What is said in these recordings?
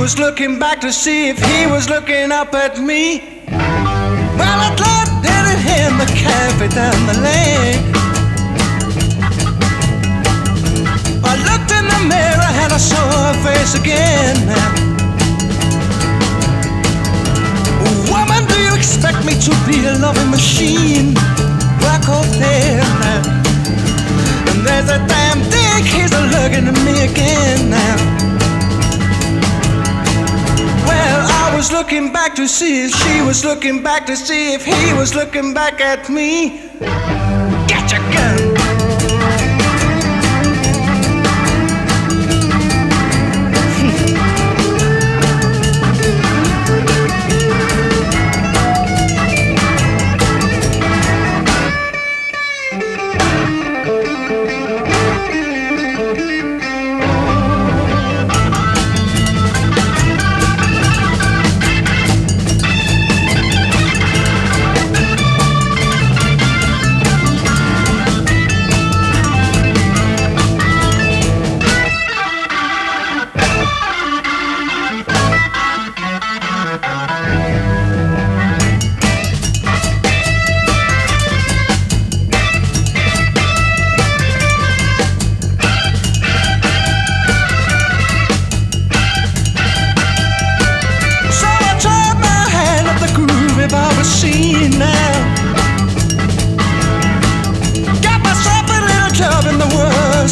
was looking back to see if he was looking up at me. Well, I looked at him, the cafe down the lane. I looked in the mirror and I saw her face again. Woman, do you expect me to be a loving machine? Was looking back to see if she was looking back to see if he was looking back at me. Get your gun!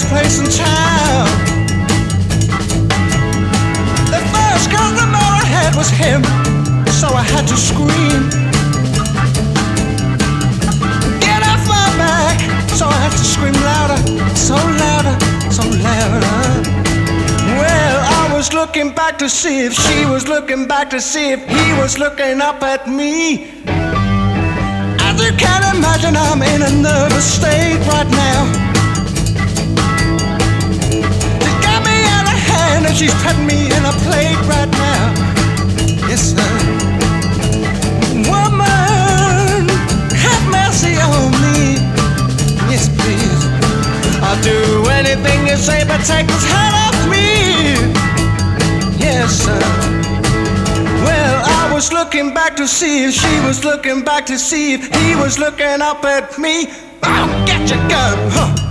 Place in town. The first customer I had was him, so I had to scream. Get off my back, so I had to scream louder, so louder, so louder. Well, I was looking back to see if she was looking back to see if he was looking up at me. As you can imagine, I'm in a nervous state right now. You say, but take this hat off me. Yes, sir. Well, I was looking back to see if she was looking back to see if he was looking up at me. I'll get your gun. Huh.